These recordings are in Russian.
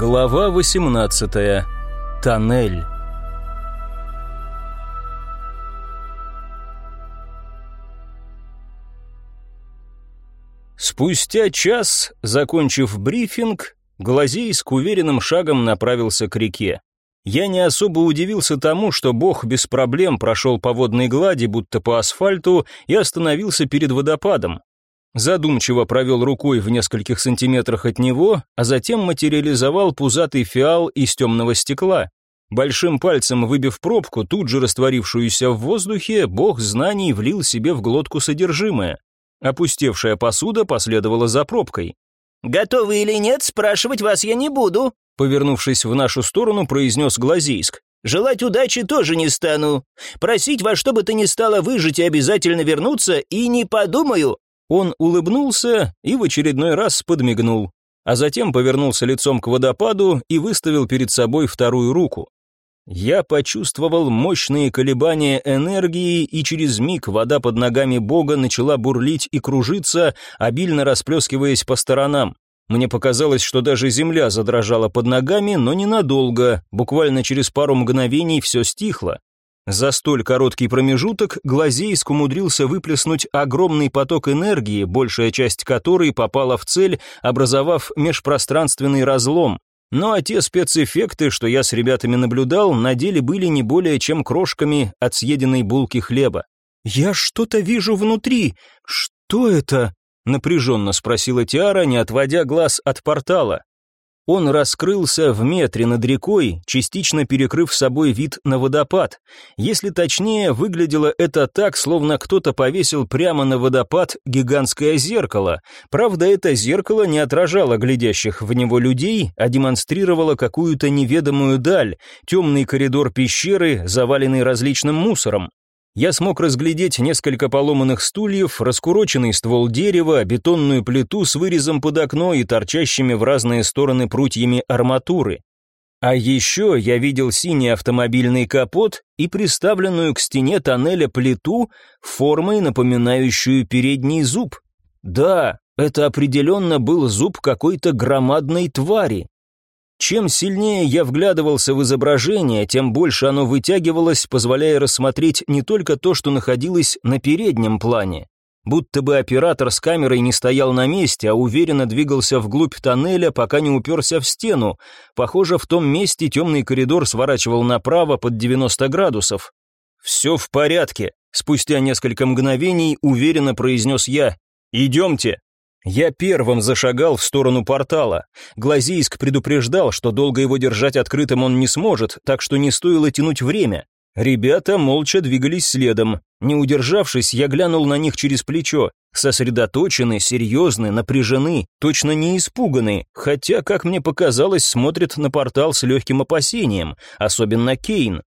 Глава 18. Тоннель. Спустя час, закончив брифинг, Глазейск уверенным шагом направился к реке. Я не особо удивился тому, что бог без проблем прошел по водной глади, будто по асфальту, и остановился перед водопадом. Задумчиво провел рукой в нескольких сантиметрах от него, а затем материализовал пузатый фиал из темного стекла. Большим пальцем выбив пробку, тут же растворившуюся в воздухе, бог знаний влил себе в глотку содержимое. Опустевшая посуда последовала за пробкой. «Готовы или нет, спрашивать вас я не буду», повернувшись в нашу сторону, произнес Глазейск. «Желать удачи тоже не стану. Просить во что бы то ни стало выжить и обязательно вернуться, и не подумаю». Он улыбнулся и в очередной раз подмигнул, а затем повернулся лицом к водопаду и выставил перед собой вторую руку. Я почувствовал мощные колебания энергии, и через миг вода под ногами Бога начала бурлить и кружиться, обильно расплескиваясь по сторонам. Мне показалось, что даже земля задрожала под ногами, но ненадолго, буквально через пару мгновений все стихло. За столь короткий промежуток Глазейск умудрился выплеснуть огромный поток энергии, большая часть которой попала в цель, образовав межпространственный разлом. Ну а те спецэффекты, что я с ребятами наблюдал, на деле были не более чем крошками от съеденной булки хлеба. «Я что-то вижу внутри. Что это?» напряженно спросила Тиара, не отводя глаз от портала. Он раскрылся в метре над рекой, частично перекрыв собой вид на водопад. Если точнее, выглядело это так, словно кто-то повесил прямо на водопад гигантское зеркало. Правда, это зеркало не отражало глядящих в него людей, а демонстрировало какую-то неведомую даль, темный коридор пещеры, заваленный различным мусором. Я смог разглядеть несколько поломанных стульев, раскуроченный ствол дерева, бетонную плиту с вырезом под окно и торчащими в разные стороны прутьями арматуры. А еще я видел синий автомобильный капот и приставленную к стене тоннеля плиту формой, напоминающую передний зуб. Да, это определенно был зуб какой-то громадной твари. Чем сильнее я вглядывался в изображение, тем больше оно вытягивалось, позволяя рассмотреть не только то, что находилось на переднем плане. Будто бы оператор с камерой не стоял на месте, а уверенно двигался вглубь тоннеля, пока не уперся в стену. Похоже, в том месте темный коридор сворачивал направо под 90 градусов. «Все в порядке», — спустя несколько мгновений уверенно произнес я. «Идемте». Я первым зашагал в сторону портала. Глазийск предупреждал, что долго его держать открытым он не сможет, так что не стоило тянуть время. Ребята молча двигались следом. Не удержавшись, я глянул на них через плечо. Сосредоточены, серьезны, напряжены, точно не испуганы, хотя, как мне показалось, смотрят на портал с легким опасением, особенно Кейн.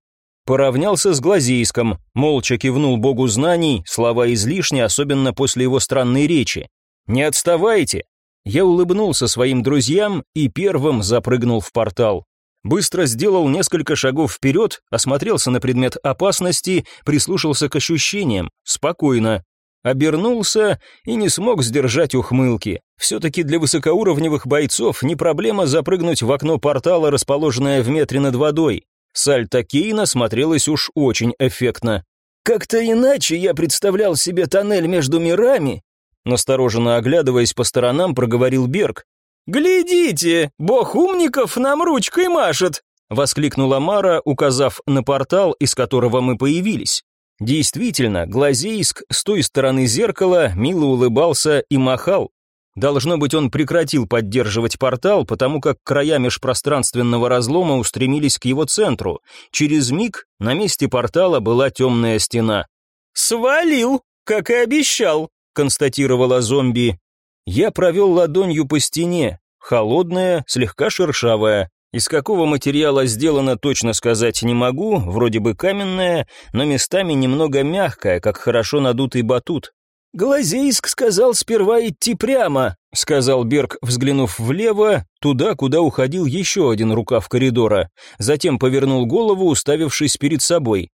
Поравнялся с Глазейском, молча кивнул богу знаний, слова излишни, особенно после его странной речи. «Не отставайте!» Я улыбнулся своим друзьям и первым запрыгнул в портал. Быстро сделал несколько шагов вперед, осмотрелся на предмет опасности, прислушался к ощущениям. Спокойно. Обернулся и не смог сдержать ухмылки. Все-таки для высокоуровневых бойцов не проблема запрыгнуть в окно портала, расположенное в метре над водой. Сальто Кейна смотрелось уж очень эффектно. «Как-то иначе я представлял себе тоннель между мирами, Настороженно оглядываясь по сторонам, проговорил Берг. «Глядите, бог умников нам ручкой машет!» Воскликнула Мара, указав на портал, из которого мы появились. Действительно, Глазейск с той стороны зеркала мило улыбался и махал. Должно быть, он прекратил поддерживать портал, потому как края межпространственного разлома устремились к его центру. Через миг на месте портала была темная стена. «Свалил, как и обещал», констатировала зомби. Я провел ладонью по стене, холодная, слегка шершавая. Из какого материала сделано, точно сказать не могу, вроде бы каменная, но местами немного мягкая, как хорошо надутый батут. «Глазейск сказал сперва идти прямо», — сказал Берг, взглянув влево, туда, куда уходил еще один рукав коридора. Затем повернул голову, уставившись перед собой.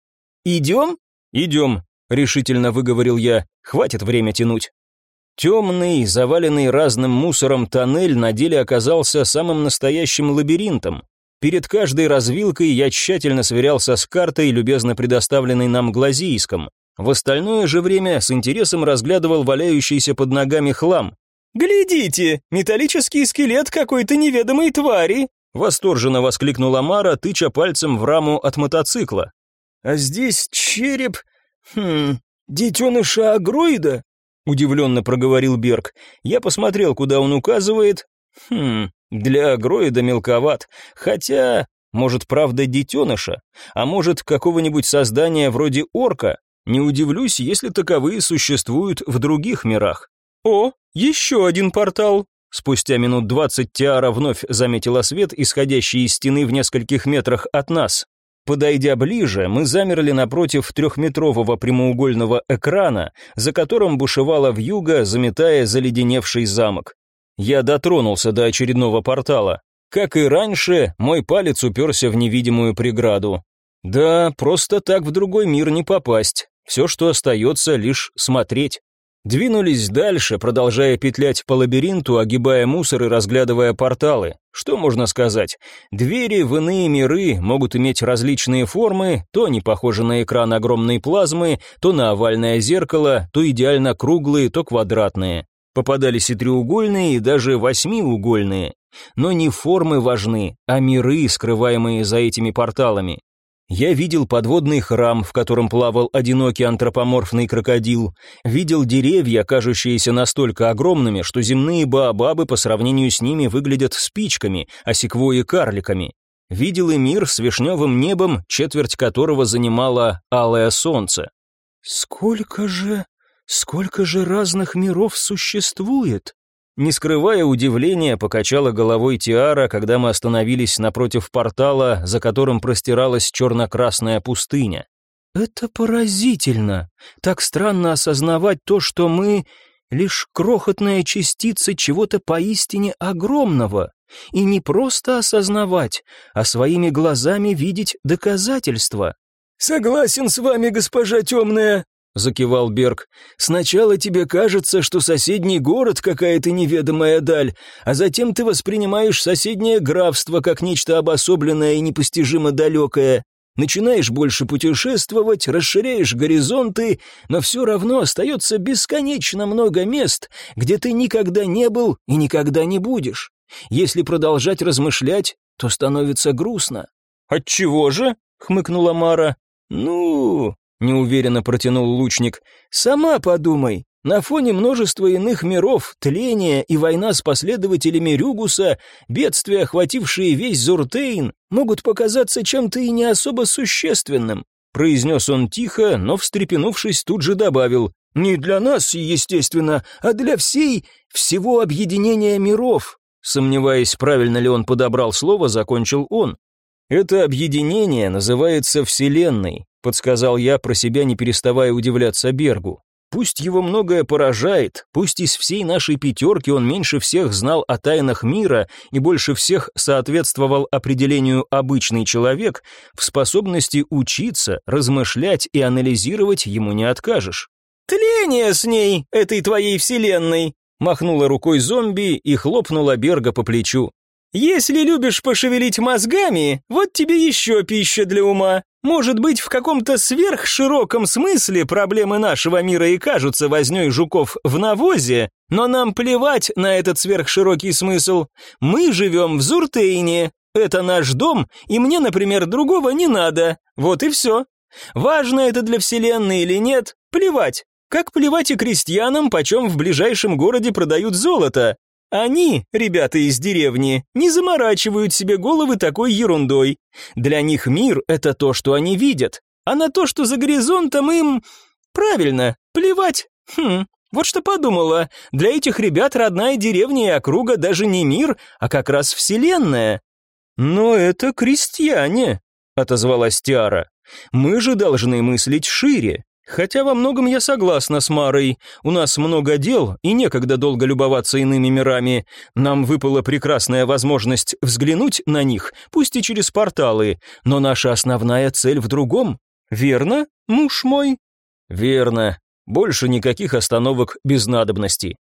«Идем?» «Идем», — решительно выговорил я. «Хватит время тянуть». Темный, заваленный разным мусором тоннель на деле оказался самым настоящим лабиринтом. Перед каждой развилкой я тщательно сверялся с картой, любезно предоставленной нам Глазийском. В остальное же время с интересом разглядывал валяющийся под ногами хлам. «Глядите, металлический скелет какой-то неведомой твари!» Восторженно воскликнула Мара, тыча пальцем в раму от мотоцикла. «А здесь череп... Хм... детеныша агроида?» Удивленно проговорил Берг. Я посмотрел, куда он указывает. Хм, для агроида мелковат. Хотя, может, правда детеныша? А может, какого-нибудь создания вроде орка? Не удивлюсь, если таковые существуют в других мирах. О, еще один портал. Спустя минут двадцать Тиара вновь заметила свет, исходящий из стены в нескольких метрах от нас. Подойдя ближе, мы замерли напротив трехметрового прямоугольного экрана, за которым бушевала вьюга, заметая заледеневший замок. Я дотронулся до очередного портала. Как и раньше, мой палец уперся в невидимую преграду. Да, просто так в другой мир не попасть. Все, что остается, лишь смотреть. Двинулись дальше, продолжая петлять по лабиринту, огибая мусор и разглядывая порталы. Что можно сказать? Двери в иные миры могут иметь различные формы, то не похожи на экран огромной плазмы, то на овальное зеркало, то идеально круглые, то квадратные. Попадались и треугольные, и даже восьмиугольные. Но не формы важны, а миры, скрываемые за этими порталами. Я видел подводный храм, в котором плавал одинокий антропоморфный крокодил, видел деревья, кажущиеся настолько огромными, что земные баобабы по сравнению с ними выглядят спичками, а секвои карликами. Видел и мир с вишневым небом, четверть которого занимало алое солнце. «Сколько же, сколько же разных миров существует?» Не скрывая удивления, покачала головой Тиара, когда мы остановились напротив портала, за которым простиралась черно-красная пустыня. «Это поразительно. Так странно осознавать то, что мы — лишь крохотная частица чего-то поистине огромного. И не просто осознавать, а своими глазами видеть доказательства». «Согласен с вами, госпожа темная», закивал Берг. «Сначала тебе кажется, что соседний город какая-то неведомая даль, а затем ты воспринимаешь соседнее графство как нечто обособленное и непостижимо далекое. Начинаешь больше путешествовать, расширяешь горизонты, но все равно остается бесконечно много мест, где ты никогда не был и никогда не будешь. Если продолжать размышлять, то становится грустно». «Отчего же?» — хмыкнула Мара. «Ну, неуверенно протянул лучник. Сама подумай. На фоне множества иных миров, тления и война с последователями Рюгуса, бедствия, охватившие весь Зуртейн, могут показаться чем-то и не особо существенным, произнес он тихо, но встрепенувшись, тут же добавил: "Не для нас, естественно, а для всей всего объединения миров". Сомневаясь, правильно ли он подобрал слово, закончил он. Это объединение называется Вселенной, подсказал я про себя, не переставая удивляться Бергу. Пусть его многое поражает, пусть из всей нашей пятерки он меньше всех знал о тайнах мира и больше всех соответствовал определению «обычный человек», в способности учиться, размышлять и анализировать ему не откажешь. «Тление с ней, этой твоей вселенной!» махнула рукой зомби и хлопнула Берга по плечу. «Если любишь пошевелить мозгами, вот тебе еще пища для ума. Может быть, в каком-то сверхшироком смысле проблемы нашего мира и кажутся вознёй жуков в навозе, но нам плевать на этот сверхширокий смысл. Мы живем в Зуртейне, это наш дом, и мне, например, другого не надо. Вот и все. Важно это для Вселенной или нет, плевать. Как плевать и крестьянам, почем в ближайшем городе продают золото. Они, ребята из деревни, не заморачивают себе головы такой ерундой. Для них мир — это то, что они видят, а на то, что за горизонтом им... Правильно, плевать. Хм, вот что подумала, для этих ребят родная деревня и округа даже не мир, а как раз вселенная. «Но это крестьяне», — отозвалась Тиара. «Мы же должны мыслить шире. Хотя во многом я согласна с Марой. У нас много дел, и некогда долго любоваться иными мирами. Нам выпала прекрасная возможность взглянуть на них, пусть и через порталы, но наша основная цель в другом. Верно, муж мой? Верно. Больше никаких остановок без надобности.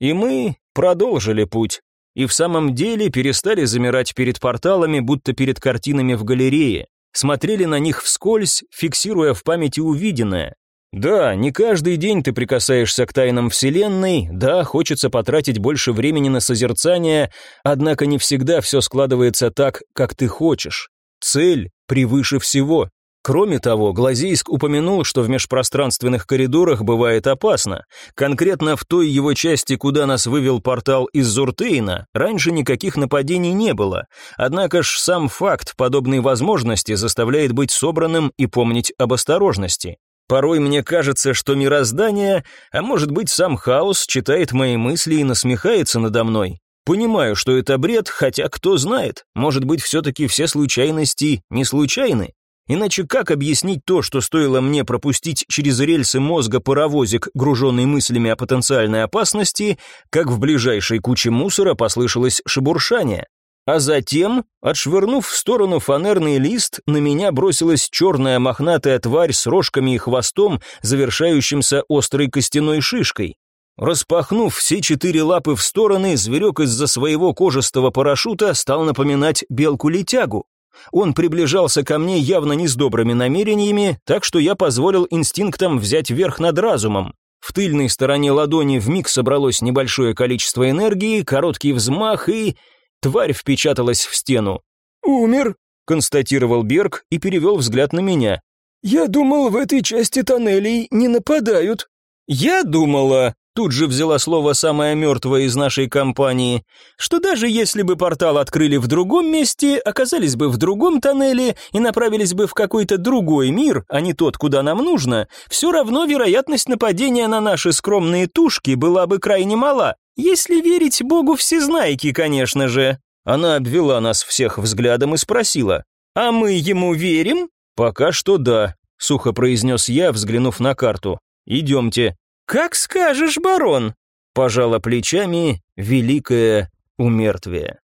И мы продолжили путь. И в самом деле перестали замирать перед порталами, будто перед картинами в галерее. Смотрели на них вскользь, фиксируя в памяти увиденное. Да, не каждый день ты прикасаешься к тайнам Вселенной, да, хочется потратить больше времени на созерцание, однако не всегда все складывается так, как ты хочешь. Цель превыше всего. Кроме того, Глазейск упомянул, что в межпространственных коридорах бывает опасно. Конкретно в той его части, куда нас вывел портал из Зуртейна, раньше никаких нападений не было. Однако ж сам факт подобной возможности заставляет быть собранным и помнить об осторожности. Порой мне кажется, что мироздание, а может быть сам хаос, читает мои мысли и насмехается надо мной. Понимаю, что это бред, хотя кто знает, может быть все-таки все случайности не случайны. Иначе как объяснить то, что стоило мне пропустить через рельсы мозга паровозик, груженный мыслями о потенциальной опасности, как в ближайшей куче мусора послышалось шебуршание? А затем, отшвырнув в сторону фанерный лист, на меня бросилась черная мохнатая тварь с рожками и хвостом, завершающимся острой костяной шишкой. Распахнув все четыре лапы в стороны, зверек из-за своего кожистого парашюта стал напоминать белку-летягу. Он приближался ко мне явно не с добрыми намерениями, так что я позволил инстинктам взять верх над разумом. В тыльной стороне ладони вмиг собралось небольшое количество энергии, короткий взмах и... Тварь впечаталась в стену. «Умер», — констатировал Берг и перевел взгляд на меня. «Я думал, в этой части тоннелей не нападают». «Я думала», Тут же взяла слово самая мертвая из нашей компании, что даже если бы портал открыли в другом месте, оказались бы в другом тоннеле и направились бы в какой-то другой мир, а не тот, куда нам нужно, все равно вероятность нападения на наши скромные тушки была бы крайне мала. Если верить богу всезнайки, конечно же. Она обвела нас всех взглядом и спросила, «А мы ему верим?» «Пока что да», — сухо произнес я, взглянув на карту. «Идемте». «Как скажешь, барон!» Пожала плечами великое умертвие.